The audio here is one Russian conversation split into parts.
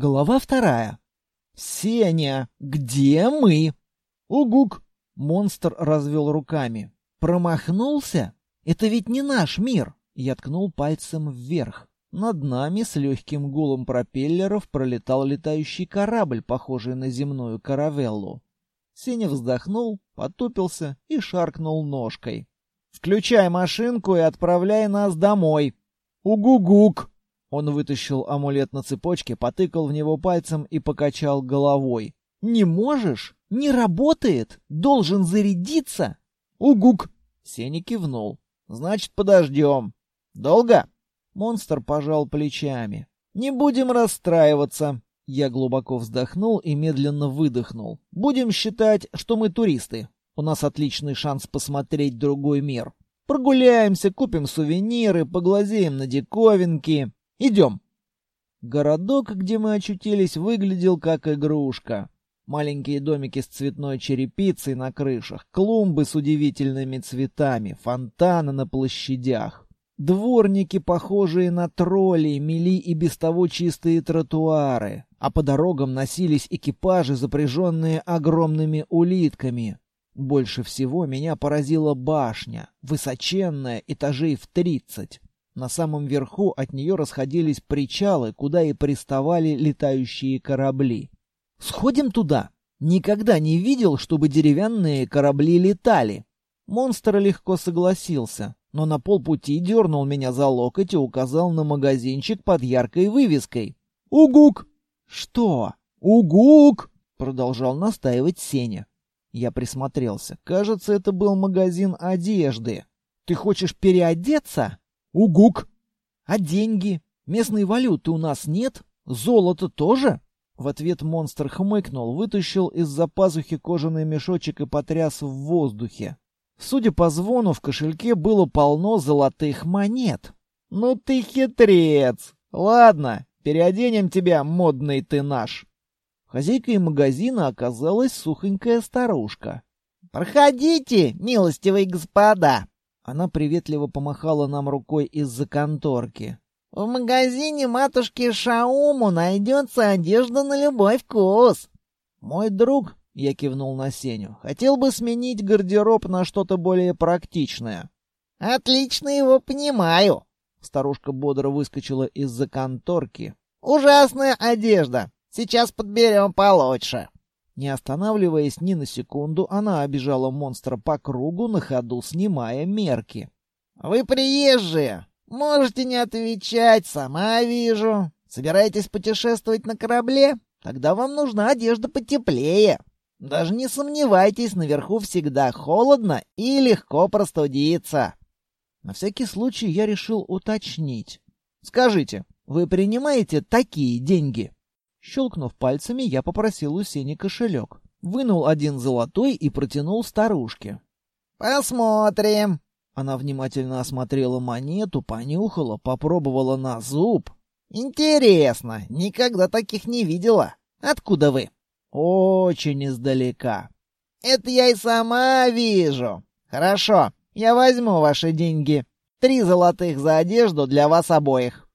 Глава вторая. «Сеня, где мы?» «Угук!» — монстр развел руками. «Промахнулся? Это ведь не наш мир!» Я ткнул пальцем вверх. Над нами с легким гулом пропеллеров пролетал летающий корабль, похожий на земную каравеллу. Сеня вздохнул, потупился и шаркнул ножкой. «Включай машинку и отправляй нас домой!» «Угугук!» Он вытащил амулет на цепочке, потыкал в него пальцем и покачал головой. «Не можешь? Не работает? Должен зарядиться?» «Угук!» Сеня кивнул. «Значит, подождем. Долго?» Монстр пожал плечами. «Не будем расстраиваться». Я глубоко вздохнул и медленно выдохнул. «Будем считать, что мы туристы. У нас отличный шанс посмотреть другой мир. Прогуляемся, купим сувениры, поглазеем на диковинки. Идем. Городок, где мы очутились, выглядел как игрушка. Маленькие домики с цветной черепицей на крышах, клумбы с удивительными цветами, фонтаны на площадях. Дворники, похожие на троллей, мели и без того чистые тротуары, а по дорогам носились экипажи, запряженные огромными улитками. Больше всего меня поразила башня, высоченная, этажей в тридцать. На самом верху от нее расходились причалы, куда и приставали летающие корабли. «Сходим туда!» Никогда не видел, чтобы деревянные корабли летали. Монстр легко согласился, но на полпути дернул меня за локоть и указал на магазинчик под яркой вывеской. «Угук!» «Что?» «Угук!» — продолжал настаивать Сеня. Я присмотрелся. Кажется, это был магазин одежды. «Ты хочешь переодеться?» Угук. А деньги? Местной валюты у нас нет? Золото тоже? В ответ монстр хмыкнул, вытащил из-за пазухи кожаный мешочек и потряс в воздухе. Судя по звону, в кошельке было полно золотых монет. «Ну ты хитрец! Ладно, переоденем тебя, модный ты наш!» Хозяйкой магазина оказалась сухонькая старушка. «Проходите, милостивые господа!» Она приветливо помахала нам рукой из-за конторки. «В магазине матушки Шауму найдется одежда на любой вкус». «Мой друг», — я кивнул на Сеню, — «хотел бы сменить гардероб на что-то более практичное». «Отлично его понимаю». Старушка бодро выскочила из-за конторки. «Ужасная одежда. Сейчас подберем получше». Не останавливаясь ни на секунду, она обижала монстра по кругу, на ходу снимая мерки. «Вы приезжие! Можете не отвечать, сама вижу. Собираетесь путешествовать на корабле? Тогда вам нужна одежда потеплее. Даже не сомневайтесь, наверху всегда холодно и легко простудиться». На всякий случай я решил уточнить. «Скажите, вы принимаете такие деньги?» Щелкнув пальцами, я попросил у Сени кошелек. Вынул один золотой и протянул старушке. «Посмотрим». Она внимательно осмотрела монету, понюхала, попробовала на зуб. «Интересно, никогда таких не видела. Откуда вы?» «Очень издалека». «Это я и сама вижу. Хорошо, я возьму ваши деньги. Три золотых за одежду для вас обоих».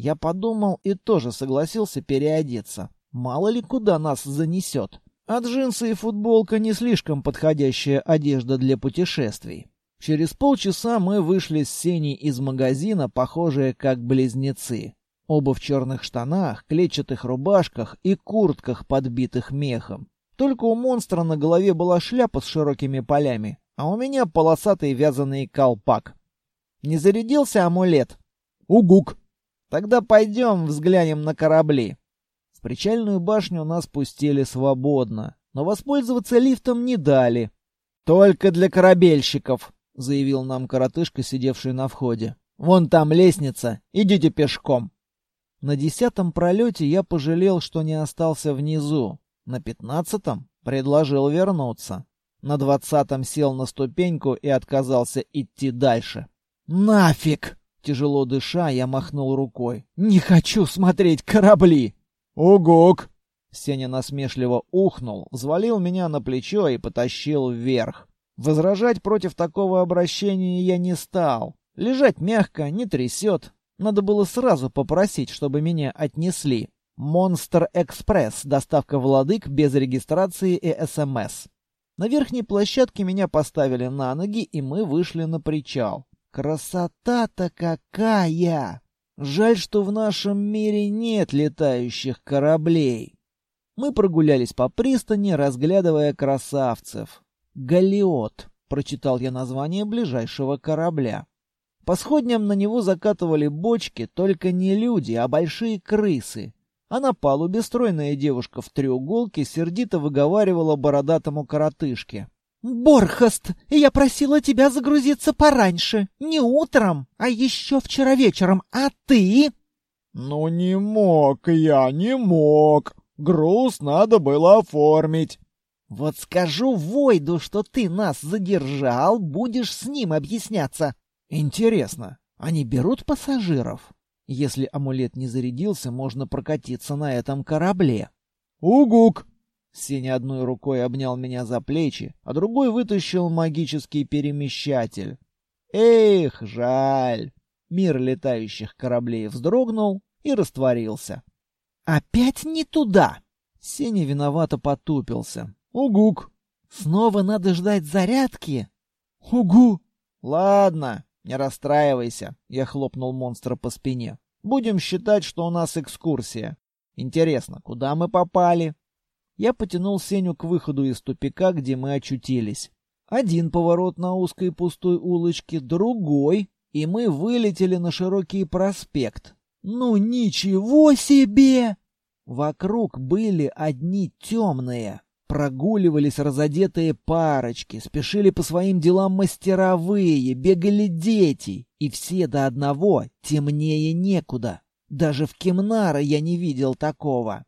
Я подумал и тоже согласился переодеться. Мало ли куда нас занесет. А джинсы и футболка не слишком подходящая одежда для путешествий. Через полчаса мы вышли с Сеней из магазина, похожие как близнецы. Оба в черных штанах, клетчатых рубашках и куртках, подбитых мехом. Только у монстра на голове была шляпа с широкими полями, а у меня полосатый вязаный колпак. Не зарядился амулет? Угук! Тогда пойдем взглянем на корабли. В причальную башню нас пустили свободно, но воспользоваться лифтом не дали. Только для корабельщиков, заявил нам коротышка, сидевший на входе. Вон там лестница, идите пешком. На десятом пролете я пожалел, что не остался внизу. На пятнадцатом предложил вернуться. На двадцатом сел на ступеньку и отказался идти дальше. «Нафиг!» Тяжело дыша, я махнул рукой. «Не хочу смотреть корабли!» «Огок!» Сеня насмешливо ухнул, взвалил меня на плечо и потащил вверх. Возражать против такого обращения я не стал. Лежать мягко, не трясет. Надо было сразу попросить, чтобы меня отнесли. Монстр Экспресс. Доставка владык без регистрации и СМС. На верхней площадке меня поставили на ноги, и мы вышли на причал. Красота-то какая! Жаль, что в нашем мире нет летающих кораблей. Мы прогулялись по пристани, разглядывая красавцев. «Галиот», — прочитал я название ближайшего корабля. По сходням на него закатывали бочки, только не люди, а большие крысы. А на палубе стройная девушка в треуголке сердито выговаривала бородатому коротышке. «Борхаст, я просила тебя загрузиться пораньше, не утром, а еще вчера вечером, а ты...» «Ну не мог я, не мог. Груз надо было оформить». «Вот скажу Войду, что ты нас задержал, будешь с ним объясняться». «Интересно, они берут пассажиров? Если амулет не зарядился, можно прокатиться на этом корабле». «Угук!» Сеня одной рукой обнял меня за плечи, а другой вытащил магический перемещатель. Эх, жаль. Мир летающих кораблей вздрогнул и растворился. Опять не туда. Сеня виновато потупился. Угук. Снова надо ждать зарядки. Угу. Ладно, не расстраивайся, я хлопнул монстра по спине. Будем считать, что у нас экскурсия. Интересно, куда мы попали? Я потянул Сеню к выходу из тупика, где мы очутились. Один поворот на узкой пустой улочке, другой, и мы вылетели на широкий проспект. Ну ничего себе! Вокруг были одни темные. Прогуливались разодетые парочки, спешили по своим делам мастеровые, бегали дети, и все до одного темнее некуда. Даже в Кемнара я не видел такого.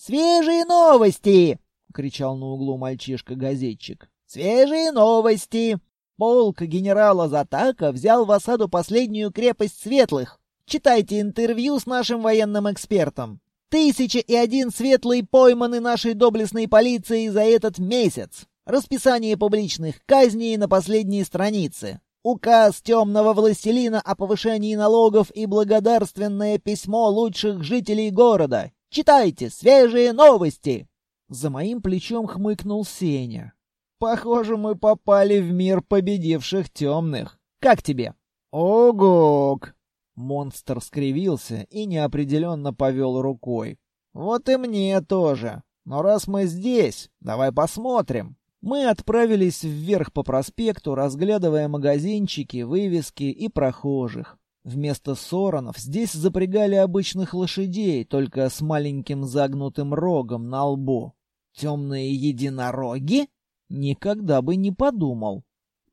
«Свежие новости!» — кричал на углу мальчишка-газетчик. «Свежие новости! Полк генерала Затака взял в осаду последнюю крепость Светлых. Читайте интервью с нашим военным экспертом. Тысяча и один светлый пойманы нашей доблестной полицией за этот месяц. Расписание публичных казней на последней странице. Указ темного властелина о повышении налогов и благодарственное письмо лучших жителей города. Читайте свежие новости!» За моим плечом хмыкнул Сеня. «Похоже, мы попали в мир победивших темных. Как тебе?» «Огок!» Монстр скривился и неопределенно повел рукой. «Вот и мне тоже. Но раз мы здесь, давай посмотрим». Мы отправились вверх по проспекту, разглядывая магазинчики, вывески и прохожих. Вместо соронов здесь запрягали обычных лошадей, только с маленьким загнутым рогом на лбу. Темные единороги? Никогда бы не подумал.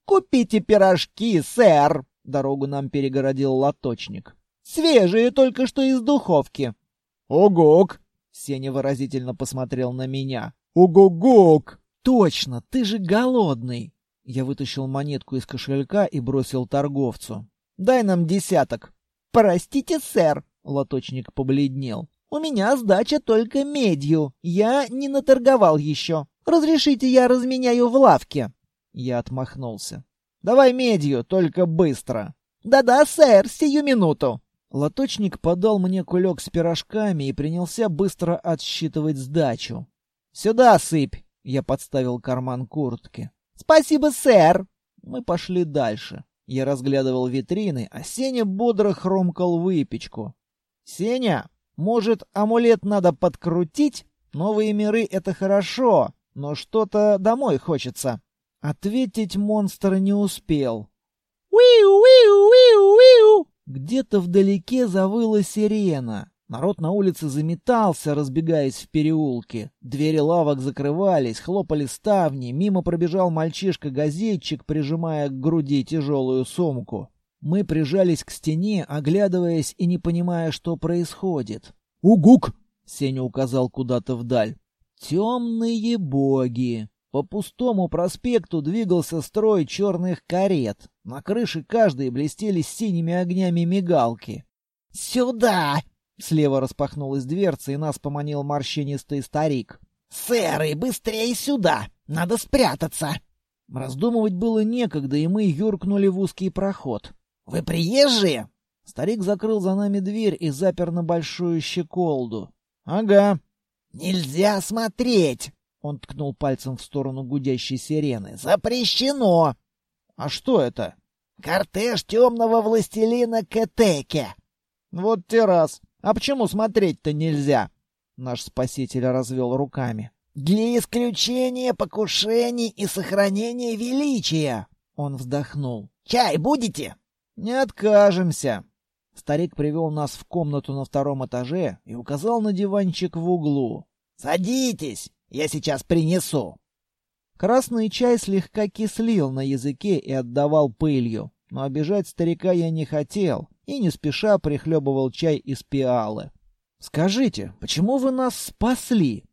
«Купите пирожки, сэр!» — дорогу нам перегородил лоточник. «Свежие только что из духовки». «Огок!» — Сеня выразительно посмотрел на меня. «Огогок!» «Точно, ты же голодный!» Я вытащил монетку из кошелька и бросил торговцу. Дай нам десяток. Простите, сэр, лоточник побледнел. У меня сдача только медью. Я не наторговал еще. Разрешите, я разменяю в лавке. Я отмахнулся. Давай медью, только быстро. Да-да, сэр, сию минуту. Лоточник подал мне кулек с пирожками и принялся быстро отсчитывать сдачу. «Сюда сыпь!» — я подставил карман куртки. «Спасибо, сэр!» Мы пошли дальше. Я разглядывал витрины, а Сеня бодро хромкал выпечку. «Сеня, может, амулет надо подкрутить? Новые миры — это хорошо, но что-то домой хочется». Ответить монстр не успел. «Уиу-уиу-уиу-уиу!» Где-то вдалеке завыла сирена. Народ на улице заметался, разбегаясь в переулке. Двери лавок закрывались, хлопали ставни, мимо пробежал мальчишка-газетчик, прижимая к груди тяжелую сумку. Мы прижались к стене, оглядываясь и не понимая, что происходит. «Угук!» — Сеня указал куда-то вдаль. «Темные боги!» По пустому проспекту двигался строй черных карет. На крыше каждой блестели синими огнями мигалки. «Сюда!» Слева распахнулась дверца, и нас поманил морщинистый старик. «Сэры, быстрее сюда! Надо спрятаться!» Раздумывать было некогда, и мы юркнули в узкий проход. «Вы приезжие?» Старик закрыл за нами дверь и запер на большую щеколду. Ага. Нельзя смотреть. Он ткнул пальцем в сторону гудящей сирены. Запрещено. А что это? Кортеж темного властелина Кетеке. Вот те раз. А почему смотреть-то нельзя? Наш спаситель развел руками. Для исключения покушений и сохранения величия. Он вздохнул. Чай будете? Не откажемся. Старик привел нас в комнату на втором этаже и указал на диванчик в углу. «Садитесь, я сейчас принесу». Красный чай слегка кислил на языке и отдавал пылью, но обижать старика я не хотел и не спеша прихлебывал чай из пиалы. «Скажите, почему вы нас спасли?»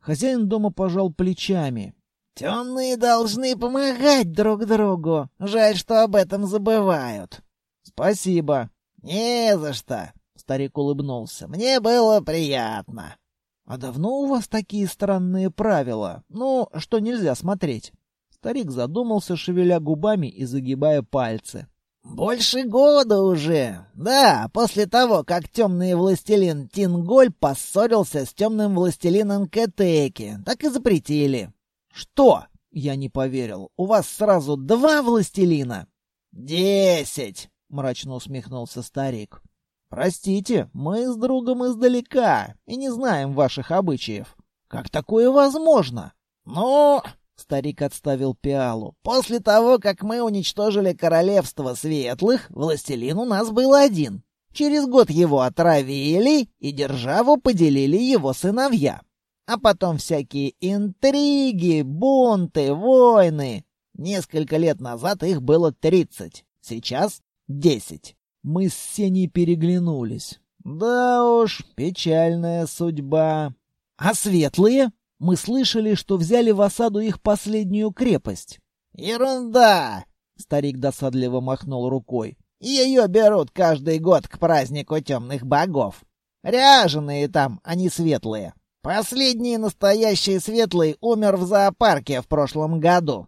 Хозяин дома пожал плечами. «Темные должны помогать друг другу. Жаль, что об этом забывают». «Спасибо». «Не за что», — старик улыбнулся. «Мне было приятно». «А давно у вас такие странные правила? Ну, что нельзя смотреть?» Старик задумался, шевеля губами и загибая пальцы. «Больше года уже. Да, после того, как темный властелин Тинголь поссорился с темным властелином Кетеки, так и запретили». «Что?» — я не поверил. «У вас сразу два властелина?» «Десять!» — мрачно усмехнулся старик. «Простите, мы с другом издалека и не знаем ваших обычаев. Как такое возможно?» «Ну...» — старик отставил пиалу. «После того, как мы уничтожили королевство светлых, властелин у нас был один. Через год его отравили, и державу поделили его сыновья. А потом всякие интриги, бунты, войны. Несколько лет назад их было тридцать. Сейчас десять. Мы с Сеней переглянулись. Да уж, печальная судьба. А светлые? Мы слышали, что взяли в осаду их последнюю крепость. Ерунда! Старик досадливо махнул рукой. Ее берут каждый год к празднику темных богов. Ряженые там, а не светлые. Последний настоящий светлый умер в зоопарке в прошлом году.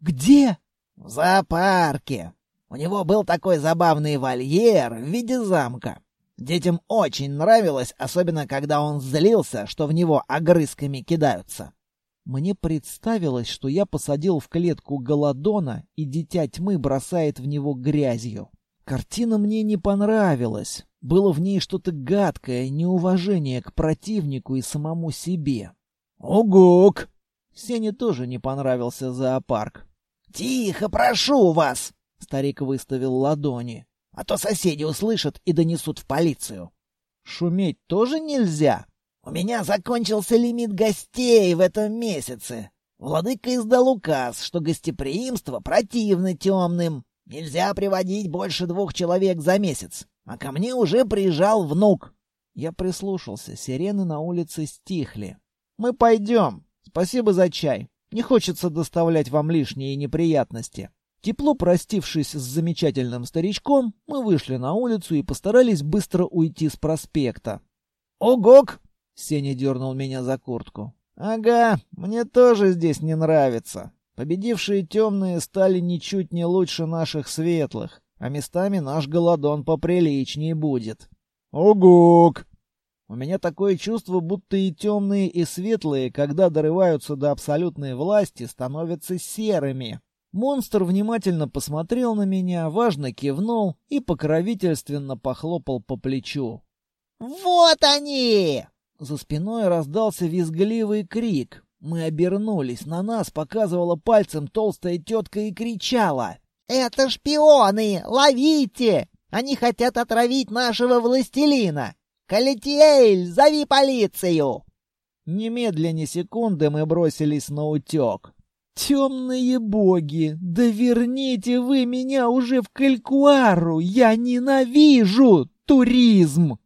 Где? В зоопарке. У него был такой забавный вольер в виде замка. Детям очень нравилось, особенно когда он злился, что в него огрызками кидаются. Мне представилось, что я посадил в клетку голодона, и дитя тьмы бросает в него грязью. Картина мне не понравилась. Было в ней что-то гадкое, неуважение к противнику и самому себе. «Огук!» Сене тоже не понравился зоопарк. «Тихо, прошу вас!» Старик выставил ладони. «А то соседи услышат и донесут в полицию». «Шуметь тоже нельзя?» «У меня закончился лимит гостей в этом месяце. Владыка издал указ, что гостеприимство противно темным. Нельзя приводить больше двух человек за месяц. А ко мне уже приезжал внук». Я прислушался. Сирены на улице стихли. «Мы пойдем. Спасибо за чай. Не хочется доставлять вам лишние неприятности». Тепло простившись с замечательным старичком, мы вышли на улицу и постарались быстро уйти с проспекта. «Огок!» — Сеня дернул меня за куртку. «Ага, мне тоже здесь не нравится. Победившие темные стали ничуть не лучше наших светлых, а местами наш голодон поприличнее будет». «Огок!» У меня такое чувство, будто и темные, и светлые, когда дорываются до абсолютной власти, становятся серыми. Монстр внимательно посмотрел на меня, важно кивнул и покровительственно похлопал по плечу. «Вот они!» За спиной раздался визгливый крик. Мы обернулись, на нас показывала пальцем толстая тетка и кричала. «Это шпионы! Ловите! Они хотят отравить нашего властелина! Калетиэль, зови полицию!» Немедленно секунды мы бросились на утек. «Темные боги, да верните вы меня уже в Калькуару! Я ненавижу туризм!»